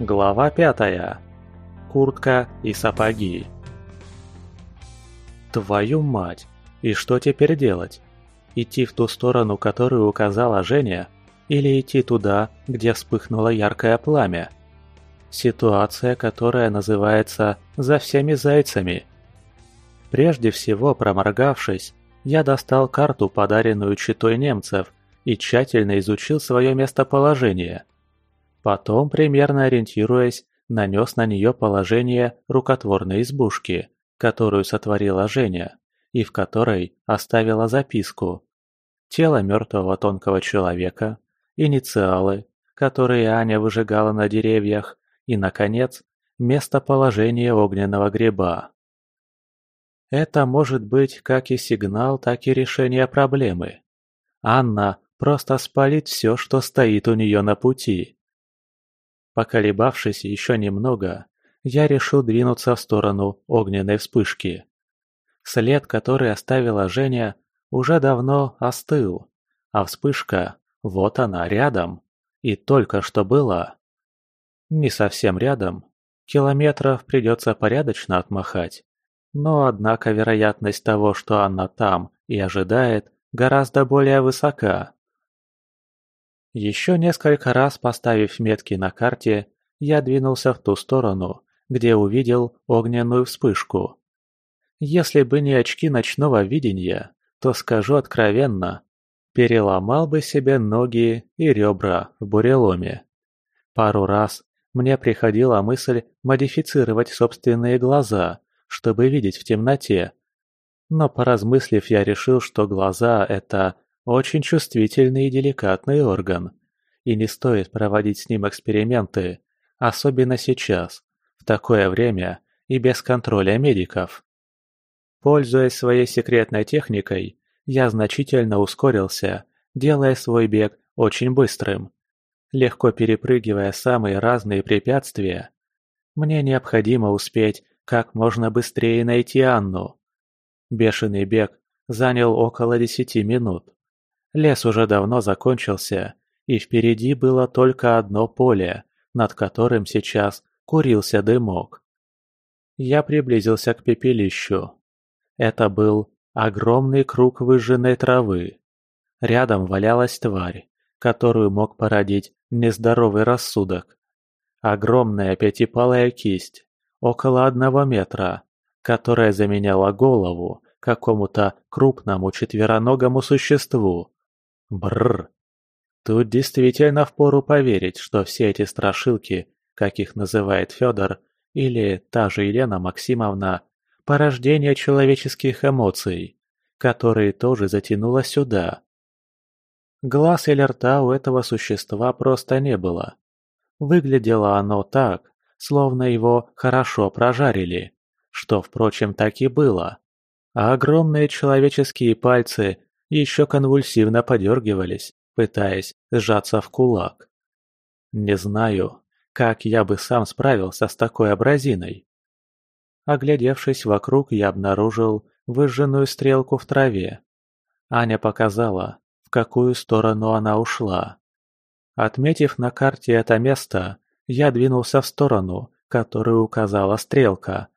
Глава 5. Куртка и сапоги. Твою мать! И что теперь делать? Идти в ту сторону, которую указала Женя, или идти туда, где вспыхнуло яркое пламя? Ситуация, которая называется «за всеми зайцами». Прежде всего, проморгавшись, я достал карту, подаренную читой немцев, и тщательно изучил свое местоположение – Потом примерно ориентируясь, нанес на нее положение рукотворной избушки, которую сотворила Женя, и в которой оставила записку. Тело мертвого тонкого человека, инициалы, которые Аня выжигала на деревьях, и, наконец, местоположение огненного гриба. Это может быть как и сигнал, так и решение проблемы. Анна просто спалит все, что стоит у нее на пути поколебавшись еще немного, я решил двинуться в сторону огненной вспышки. След, который оставила Женя, уже давно остыл, а вспышка, вот она, рядом. И только что была. Не совсем рядом. Километров придется порядочно отмахать. Но, однако, вероятность того, что она там и ожидает, гораздо более высока. Еще несколько раз поставив метки на карте, я двинулся в ту сторону, где увидел огненную вспышку. Если бы не очки ночного видения, то скажу откровенно, переломал бы себе ноги и ребра в буреломе. Пару раз мне приходила мысль модифицировать собственные глаза, чтобы видеть в темноте. Но поразмыслив, я решил, что глаза – это очень чувствительный и деликатный орган, и не стоит проводить с ним эксперименты, особенно сейчас, в такое время и без контроля медиков. Пользуясь своей секретной техникой, я значительно ускорился, делая свой бег очень быстрым, легко перепрыгивая самые разные препятствия. Мне необходимо успеть как можно быстрее найти Анну. Бешеный бег занял около десяти минут. Лес уже давно закончился, и впереди было только одно поле, над которым сейчас курился дымок. Я приблизился к пепелищу. Это был огромный круг выжженной травы. Рядом валялась тварь, которую мог породить нездоровый рассудок. Огромная пятипалая кисть, около одного метра, которая заменяла голову какому-то крупному четвероногому существу, Бррр! Тут действительно впору поверить, что все эти страшилки, как их называет Федор, или та же Елена Максимовна, порождение человеческих эмоций, которые тоже затянуло сюда. Глаз или рта у этого существа просто не было. Выглядело оно так, словно его хорошо прожарили, что, впрочем, так и было. А огромные человеческие пальцы еще конвульсивно подергивались, пытаясь сжаться в кулак. Не знаю, как я бы сам справился с такой образиной. Оглядевшись вокруг, я обнаружил выжженную стрелку в траве. Аня показала, в какую сторону она ушла. Отметив на карте это место, я двинулся в сторону, которую указала стрелка,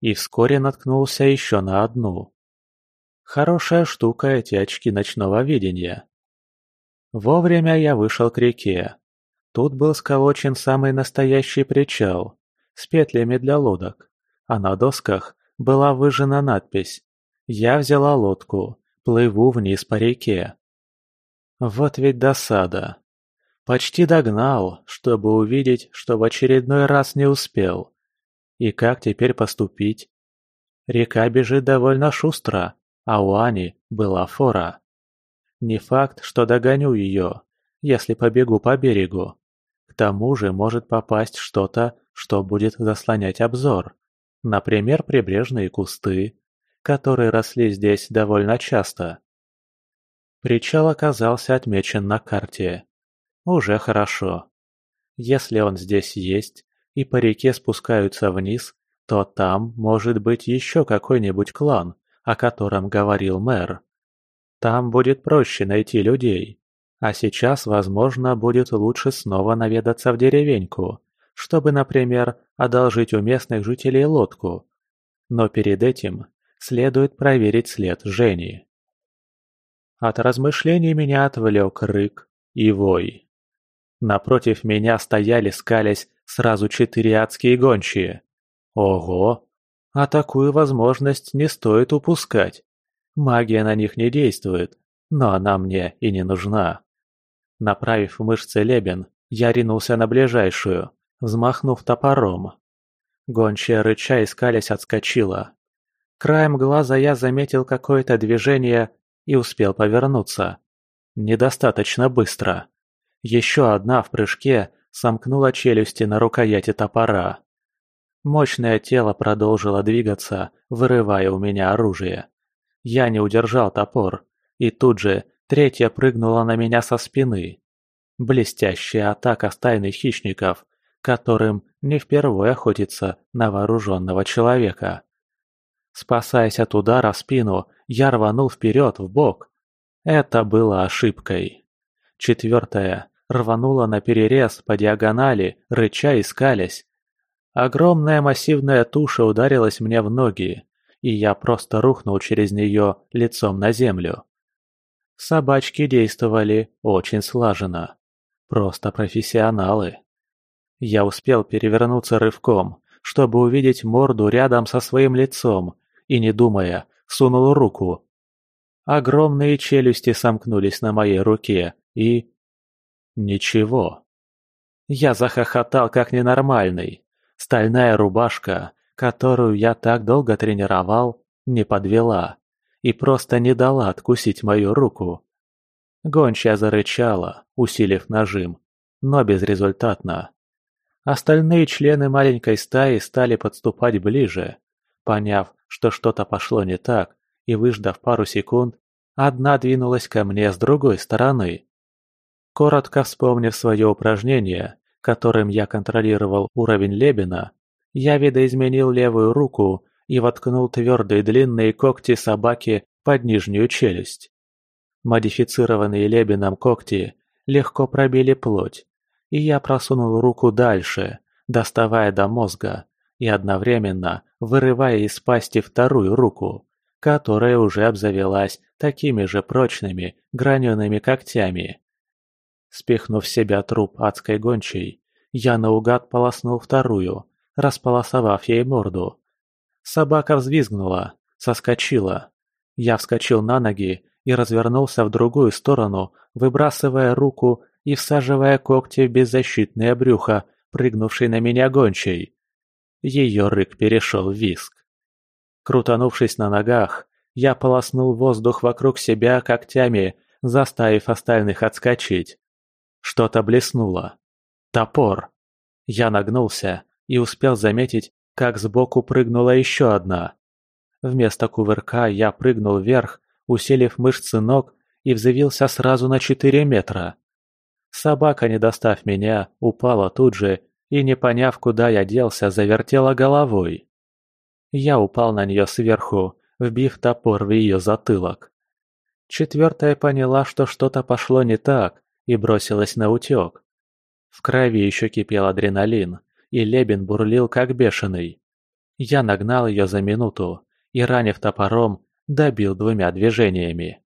и вскоре наткнулся еще на одну. Хорошая штука эти очки ночного видения. Вовремя я вышел к реке. Тут был сколочен самый настоящий причал с петлями для лодок, а на досках была выжжена надпись «Я взяла лодку, плыву вниз по реке». Вот ведь досада. Почти догнал, чтобы увидеть, что в очередной раз не успел. И как теперь поступить? Река бежит довольно шустро, Ауане была фора. Не факт, что догоню ее, если побегу по берегу. К тому же может попасть что-то, что будет заслонять обзор. Например, прибрежные кусты, которые росли здесь довольно часто. Причал оказался отмечен на карте. Уже хорошо. Если он здесь есть, и по реке спускаются вниз, то там может быть еще какой-нибудь клан – о котором говорил мэр. Там будет проще найти людей, а сейчас, возможно, будет лучше снова наведаться в деревеньку, чтобы, например, одолжить у местных жителей лодку. Но перед этим следует проверить след Жени. От размышлений меня отвлек рык и вой. Напротив меня стояли, скались сразу четыре адские гончие. Ого! а такую возможность не стоит упускать. Магия на них не действует, но она мне и не нужна. Направив мышцы лебен, я ринулся на ближайшую, взмахнув топором. Гончая рыча искались отскочила. Краем глаза я заметил какое-то движение и успел повернуться. Недостаточно быстро. Еще одна в прыжке сомкнула челюсти на рукояти топора мощное тело продолжило двигаться, вырывая у меня оружие. Я не удержал топор, и тут же третья прыгнула на меня со спины. Блестящая атака стайных хищников, которым не впервые охотится на вооруженного человека. Спасаясь от удара в спину, я рванул вперед, в бок. Это было ошибкой. Четвертая рванула на перерез по диагонали, рыча и скалясь, Огромная массивная туша ударилась мне в ноги, и я просто рухнул через нее лицом на землю. Собачки действовали очень слаженно. Просто профессионалы. Я успел перевернуться рывком, чтобы увидеть морду рядом со своим лицом, и, не думая, сунул руку. Огромные челюсти сомкнулись на моей руке, и... Ничего. Я захохотал, как ненормальный. Стальная рубашка, которую я так долго тренировал, не подвела и просто не дала откусить мою руку. Гончая зарычала, усилив нажим, но безрезультатно. Остальные члены маленькой стаи стали подступать ближе. Поняв, что что-то пошло не так, и выждав пару секунд, одна двинулась ко мне с другой стороны. Коротко вспомнив свое упражнение, которым я контролировал уровень Лебена, я видоизменил левую руку и воткнул твердые длинные когти собаки под нижнюю челюсть. Модифицированные Лебеном когти легко пробили плоть, и я просунул руку дальше, доставая до мозга и одновременно вырывая из пасти вторую руку, которая уже обзавелась такими же прочными гранеными когтями, Спихнув себя труп адской гончей, я наугад полоснул вторую, располосовав ей морду. Собака взвизгнула, соскочила. Я вскочил на ноги и развернулся в другую сторону, выбрасывая руку и всаживая когти в беззащитное брюхо, прыгнувший на меня гончей. Ее рык перешел в виск. Крутанувшись на ногах, я полоснул воздух вокруг себя когтями, заставив остальных отскочить. Что-то блеснуло. Топор. Я нагнулся и успел заметить, как сбоку прыгнула еще одна. Вместо кувырка я прыгнул вверх, усилив мышцы ног и взвился сразу на четыре метра. Собака, не достав меня, упала тут же и, не поняв, куда я делся, завертела головой. Я упал на нее сверху, вбив топор в ее затылок. Четвертая поняла, что что-то пошло не так, и бросилась на утек. В крови еще кипел адреналин, и Лебен бурлил как бешеный. Я нагнал ее за минуту и, ранив топором, добил двумя движениями.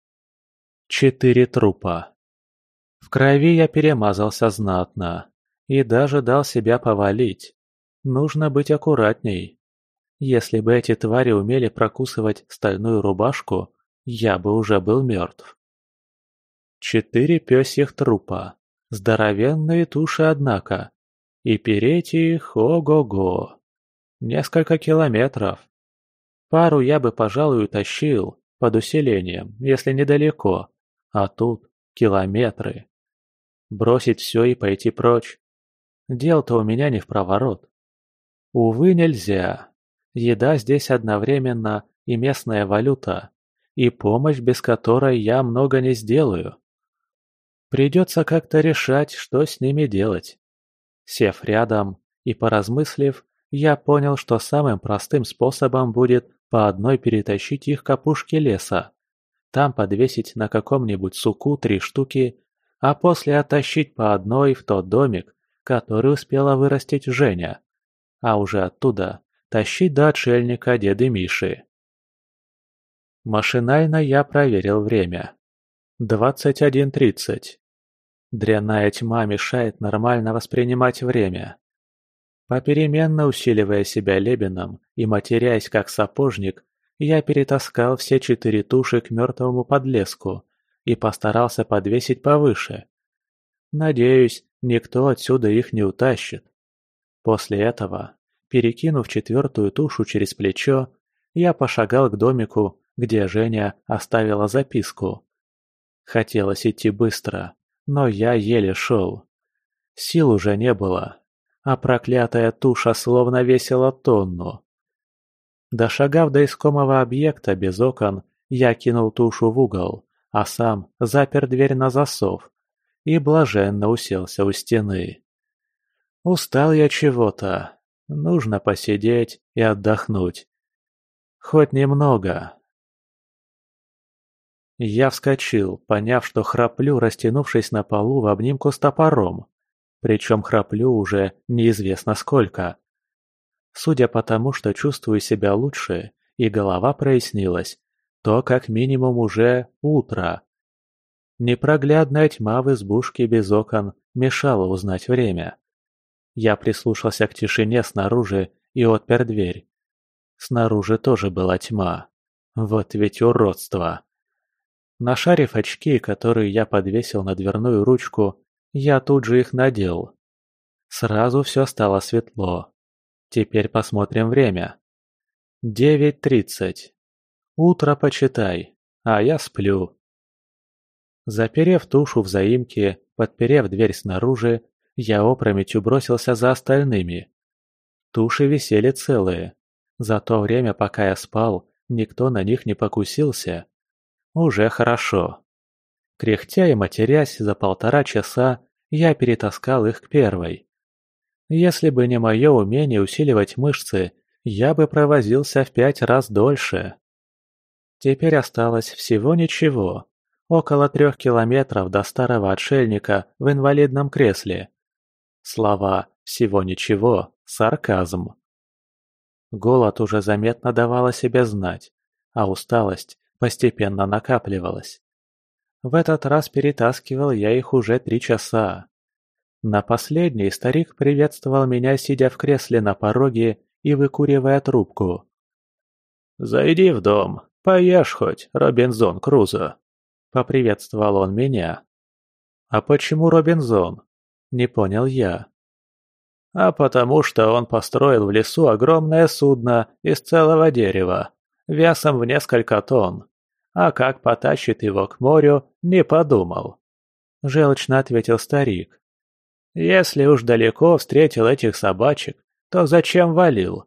Четыре трупа. В крови я перемазался знатно и даже дал себя повалить. Нужно быть аккуратней. Если бы эти твари умели прокусывать стальную рубашку, я бы уже был мертв четыре пёсих трупа, здоровенные туши однако, и переть их ого-го. Несколько километров. Пару я бы, пожалуй, утащил, под усилением, если недалеко, а тут километры. Бросить все и пойти прочь. Дело то у меня не в проворот. Увы, нельзя. Еда здесь одновременно и местная валюта, и помощь, без которой я много не сделаю. Придется как-то решать, что с ними делать. Сев рядом и поразмыслив, я понял, что самым простым способом будет по одной перетащить их к опушке леса, там подвесить на каком-нибудь суку три штуки, а после оттащить по одной в тот домик, который успела вырастить Женя, а уже оттуда тащить до отшельника деды Миши. Машинально я проверил время двадцать один тридцать. Дрянная тьма мешает нормально воспринимать время. Попеременно усиливая себя лебеном и матерясь как сапожник, я перетаскал все четыре туши к мертвому подлеску и постарался подвесить повыше. Надеюсь, никто отсюда их не утащит. После этого, перекинув четвертую тушу через плечо, я пошагал к домику, где Женя оставила записку – Хотелось идти быстро, но я еле шел. Сил уже не было, а проклятая туша словно весила тонну. Дошагав до искомого объекта без окон, я кинул тушу в угол, а сам запер дверь на засов и блаженно уселся у стены. Устал я чего-то. Нужно посидеть и отдохнуть. Хоть немного. Я вскочил, поняв, что храплю, растянувшись на полу в обнимку с топором. Причем храплю уже неизвестно сколько. Судя по тому, что чувствую себя лучше, и голова прояснилась, то как минимум уже утро. Непроглядная тьма в избушке без окон мешала узнать время. Я прислушался к тишине снаружи и отпер дверь. Снаружи тоже была тьма. Вот ведь уродство! на шаре очки, которые я подвесил на дверную ручку, я тут же их надел. Сразу все стало светло. Теперь посмотрим время. 9.30. Утро почитай, а я сплю. Заперев тушу в заимке, подперев дверь снаружи, я опрометью бросился за остальными. Туши висели целые. За то время, пока я спал, никто на них не покусился уже хорошо. Кряхтя и матерясь, за полтора часа я перетаскал их к первой. Если бы не мое умение усиливать мышцы, я бы провозился в пять раз дольше. Теперь осталось всего ничего. Около трех километров до старого отшельника в инвалидном кресле. Слова «всего ничего» — сарказм. Голод уже заметно давал о себе знать, а усталость постепенно накапливалось. В этот раз перетаскивал я их уже три часа. На последний старик приветствовал меня, сидя в кресле на пороге и выкуривая трубку. «Зайди в дом, поешь хоть, Робинзон Крузо», — поприветствовал он меня. «А почему Робинзон?» — не понял я. «А потому что он построил в лесу огромное судно из целого дерева», Весом в несколько тонн, а как потащит его к морю, не подумал. Желчно ответил старик. Если уж далеко встретил этих собачек, то зачем валил?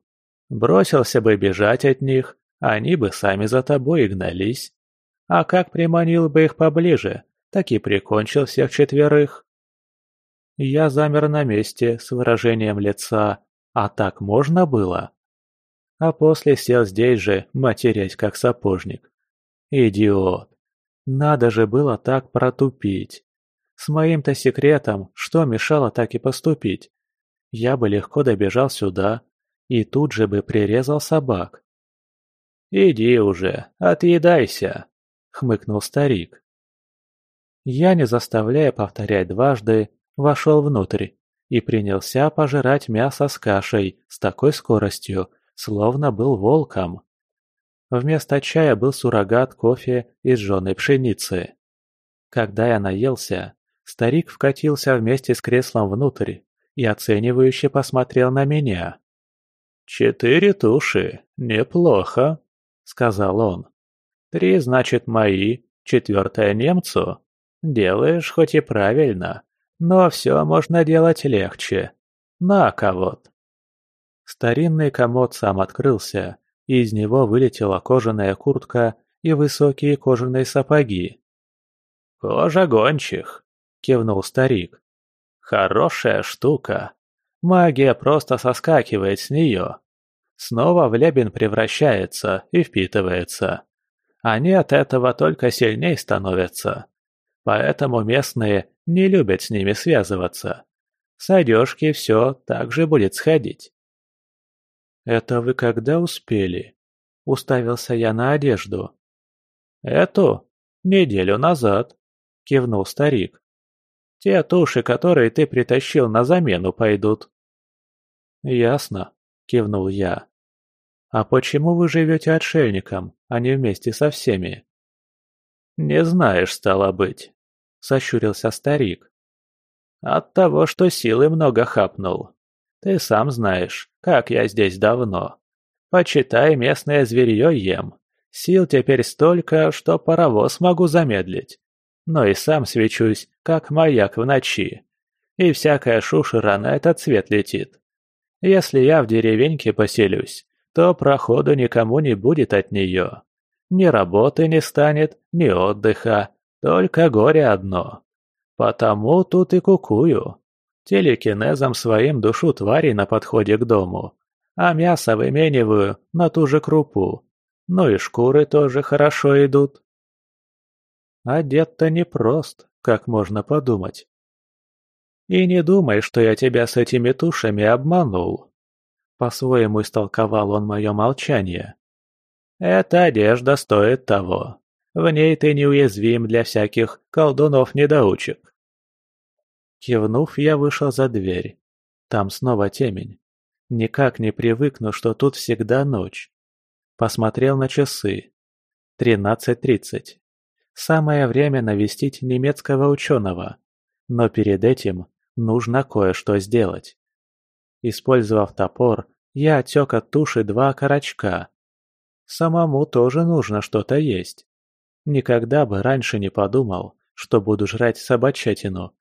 Бросился бы бежать от них, они бы сами за тобой и гнались. А как приманил бы их поближе, так и прикончил всех четверых. Я замер на месте с выражением лица «А так можно было?» а после сел здесь же, матерясь как сапожник. Идиот. Надо же было так протупить. С моим-то секретом что мешало так и поступить? Я бы легко добежал сюда и тут же бы прирезал собак. «Иди уже, отъедайся!» — хмыкнул старик. Я, не заставляя повторять дважды, вошел внутрь и принялся пожирать мясо с кашей с такой скоростью, словно был волком. Вместо чая был суррогат кофе из жженой пшеницы. Когда я наелся, старик вкатился вместе с креслом внутрь и оценивающе посмотрел на меня. «Четыре туши, неплохо», — сказал он. «Три, значит, мои, четвертая немцу. Делаешь хоть и правильно, но все можно делать легче. На, кого-то». Старинный комод сам открылся, и из него вылетела кожаная куртка и высокие кожаные сапоги. «Кожа гончих!» — кивнул старик. «Хорошая штука. Магия просто соскакивает с нее. Снова в лебен превращается и впитывается. Они от этого только сильнее становятся. Поэтому местные не любят с ними связываться. С одежки все так же будет сходить. Это вы когда успели? — уставился я на одежду. Это Неделю назад», — кивнул старик. «Те туши, которые ты притащил на замену, пойдут». «Ясно», — кивнул я. «А почему вы живете отшельником, а не вместе со всеми?» «Не знаешь, стало быть», — сощурился старик. «От того, что силы много хапнул. Ты сам знаешь, как я здесь давно. Почитаем местное зверье ем. Сил теперь столько, что паровоз могу замедлить. Но и сам свечусь, как маяк в ночи. И всякая шушера на этот свет летит. Если я в деревеньке поселюсь, то проходу никому не будет от нее. Ни работы не станет, ни отдыха, только горе одно. Потому тут и кукую, Телекинезом своим душу твари на подходе к дому, а мясо вымениваю на ту же крупу. Ну и шкуры тоже хорошо идут. А дед-то непрост, как можно подумать. И не думай, что я тебя с этими тушами обманул. По-своему истолковал он мое молчание. Эта одежда стоит того. В ней ты неуязвим для всяких колдунов-недоучек. Кивнув, я вышел за дверь. Там снова темень. Никак не привыкну, что тут всегда ночь. Посмотрел на часы. 13.30. Самое время навестить немецкого ученого. Но перед этим нужно кое-что сделать. Использовав топор, я отек от туши два окорочка. Самому тоже нужно что-то есть. Никогда бы раньше не подумал, что буду жрать собачатину,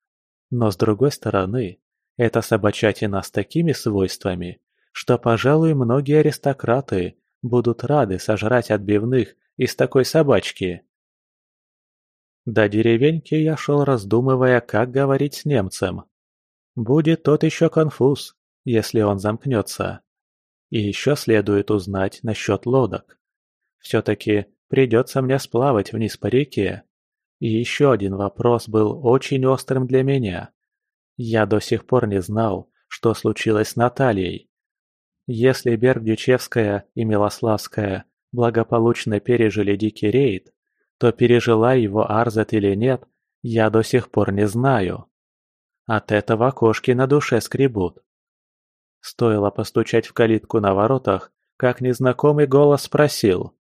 но с другой стороны, эта собачатина с такими свойствами, что, пожалуй, многие аристократы будут рады сожрать отбивных из такой собачки. До деревеньки я шел, раздумывая, как говорить с немцем. Будет тот еще конфуз, если он замкнется. И еще следует узнать насчет лодок. Все-таки придется мне сплавать вниз по реке еще один вопрос был очень острым для меня. Я до сих пор не знал, что случилось с Натальей. Если Бердючевская и Милославская благополучно пережили дикий рейд, то пережила его Арзет или нет, я до сих пор не знаю. От этого кошки на душе скребут. Стоило постучать в калитку на воротах, как незнакомый голос спросил.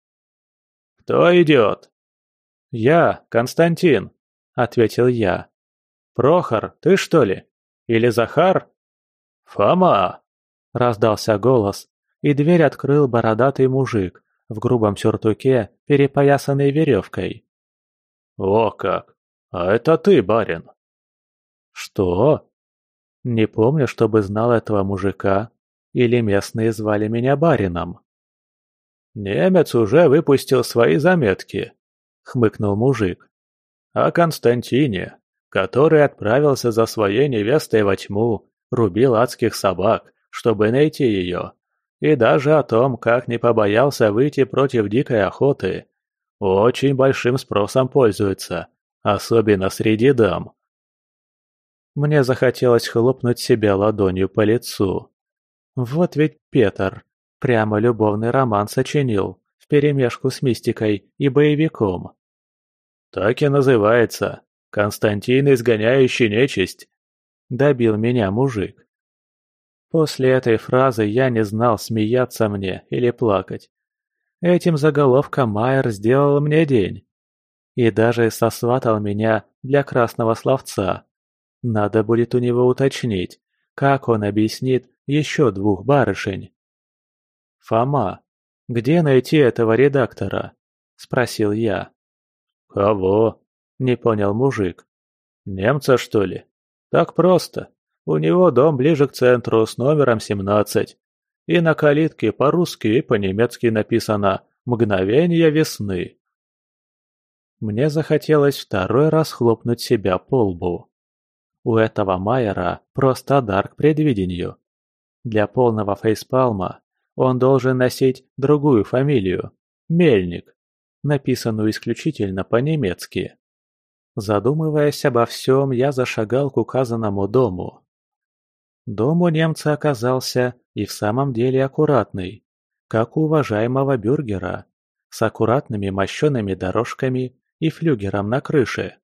«Кто идет?» «Я, Константин!» — ответил я. «Прохор, ты что ли? Или Захар?» «Фома!» — раздался голос, и дверь открыл бородатый мужик в грубом сюртуке, перепоясанной веревкой. «О как! А это ты, барин!» «Что?» Не помню, чтобы знал этого мужика, или местные звали меня барином. «Немец уже выпустил свои заметки», хмыкнул мужик. «О Константине, который отправился за своей невестой во тьму, рубил адских собак, чтобы найти ее, и даже о том, как не побоялся выйти против дикой охоты. Очень большим спросом пользуется, особенно среди дам». Мне захотелось хлопнуть себя ладонью по лицу. Вот ведь Петр прямо любовный роман сочинил, вперемешку с мистикой и боевиком так и называется «Константин изгоняющий нечисть», — добил меня мужик. После этой фразы я не знал, смеяться мне или плакать. Этим заголовком Майер сделал мне день. И даже сосватал меня для красного словца. Надо будет у него уточнить, как он объяснит еще двух барышень. «Фома, где найти этого редактора?» – спросил я. Кого? Не понял мужик. Немца, что ли? Так просто. У него дом ближе к центру с номером 17. И на калитке по-русски и по-немецки написано «Мгновение весны». Мне захотелось второй раз хлопнуть себя по лбу. У этого Майера просто дар к предвидению. Для полного фейспалма он должен носить другую фамилию – Мельник написанную исключительно по-немецки. Задумываясь обо всем, я зашагал к указанному дому. Дом у немца оказался и в самом деле аккуратный, как у уважаемого бюргера, с аккуратными мощеными дорожками и флюгером на крыше.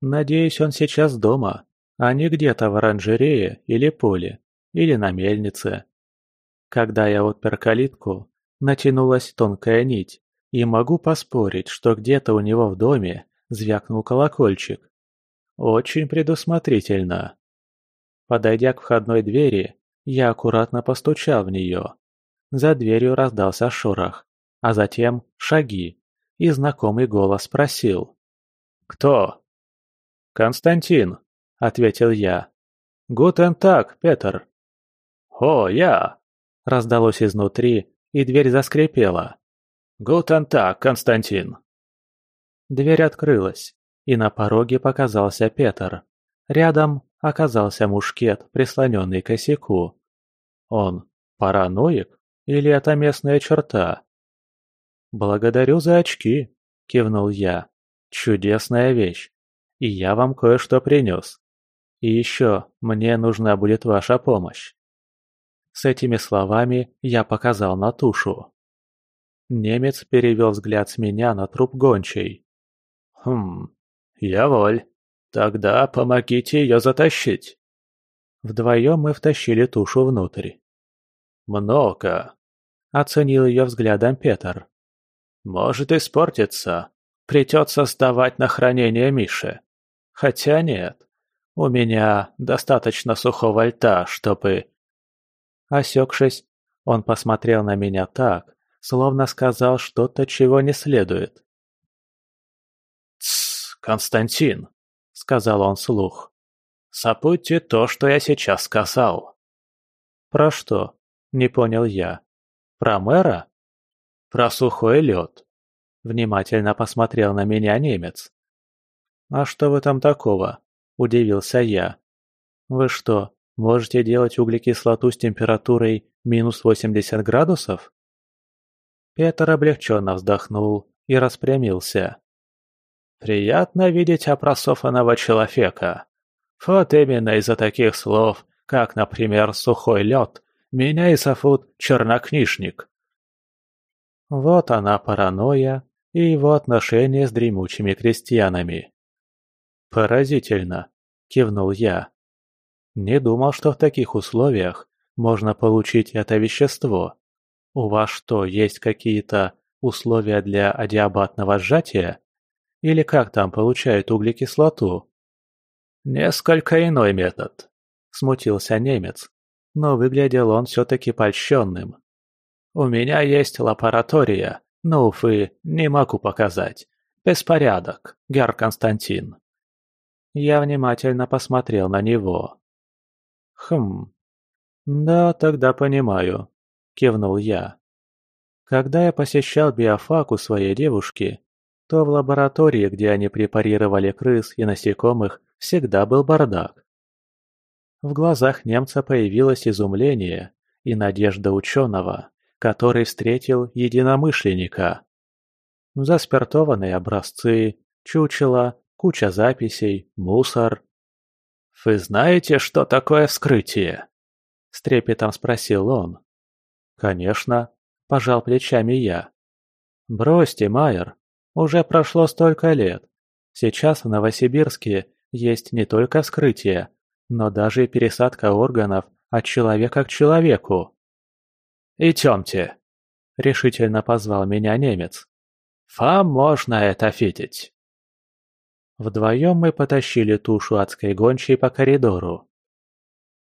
Надеюсь, он сейчас дома, а не где-то в оранжерее или поле, или на мельнице. Когда я отпер калитку, натянулась тонкая нить, и могу поспорить, что где-то у него в доме звякнул колокольчик. Очень предусмотрительно. Подойдя к входной двери, я аккуратно постучал в нее. За дверью раздался шорох, а затем шаги, и знакомый голос спросил. «Кто?» «Константин», — ответил я. «Гутен так, Петр». «О, я!» — раздалось изнутри, и дверь заскрипела. Guten Tag, Константин!» Дверь открылась, и на пороге показался Петр. Рядом оказался мушкет, прислоненный к косяку. Он параноик или это местная черта? «Благодарю за очки», — кивнул я. «Чудесная вещь. И я вам кое-что принес. И еще мне нужна будет ваша помощь». С этими словами я показал на тушу. Немец перевел взгляд с меня на труп гончей. «Хм, я воль. тогда помогите ее затащить». Вдвоем мы втащили тушу внутрь. «Много», — оценил ее взглядом Петр. «Может испортиться. Придется сдавать на хранение Мише. Хотя нет, у меня достаточно сухого льда, чтобы...» Осекшись, он посмотрел на меня так, словно сказал что-то, чего не следует. «Тссс, Константин!» — сказал он слух. «Забудьте то, что я сейчас сказал». «Про что?» — не понял я. «Про мэра?» «Про сухой лед». Внимательно посмотрел на меня немец. «А что вы там такого?» – удивился я. «Вы что, можете делать углекислоту с температурой минус 80 градусов?» Петр облегченно вздохнул и распрямился. «Приятно видеть опросованного человека. Вот именно из-за таких слов, как, например, сухой лед, меня и зовут чернокнижник». Вот она паранойя и его отношения с дремучими крестьянами. «Поразительно», — кивнул я. «Не думал, что в таких условиях можно получить это вещество» у вас что, есть какие-то условия для адиабатного сжатия? Или как там получают углекислоту?» «Несколько иной метод», — смутился немец, но выглядел он все-таки польщенным. «У меня есть лаборатория, но, увы, не могу показать. Беспорядок, Гер Константин». Я внимательно посмотрел на него. «Хм, да, тогда понимаю кивнул я. Когда я посещал биофак у своей девушки, то в лаборатории, где они препарировали крыс и насекомых, всегда был бардак. В глазах немца появилось изумление и надежда ученого, который встретил единомышленника. Заспиртованные образцы, чучела, куча записей, мусор. «Вы знаете, что такое вскрытие?» – с трепетом спросил он конечно пожал плечами я. Бросьте майер уже прошло столько лет. Сейчас в новосибирске есть не только вскрытие но даже и пересадка органов от человека к человеку. Идемте решительно позвал меня немец. Фам можно это фитить Вдвоем мы потащили тушу адской гончей по коридору.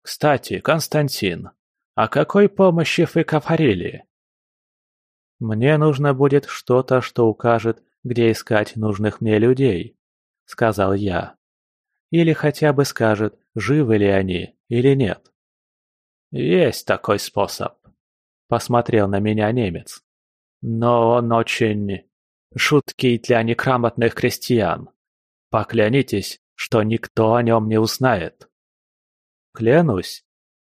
«Кстати, Константин», а какой помощи вы говорили?» «Мне нужно будет что-то, что укажет, где искать нужных мне людей», — сказал я. «Или хотя бы скажет, живы ли они или нет». «Есть такой способ», — посмотрел на меня немец. «Но он очень шуткий для некрамотных крестьян. Поклянитесь, что никто о нем не узнает». «Клянусь»,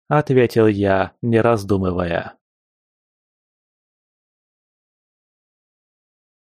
ответил я, не раздумывая.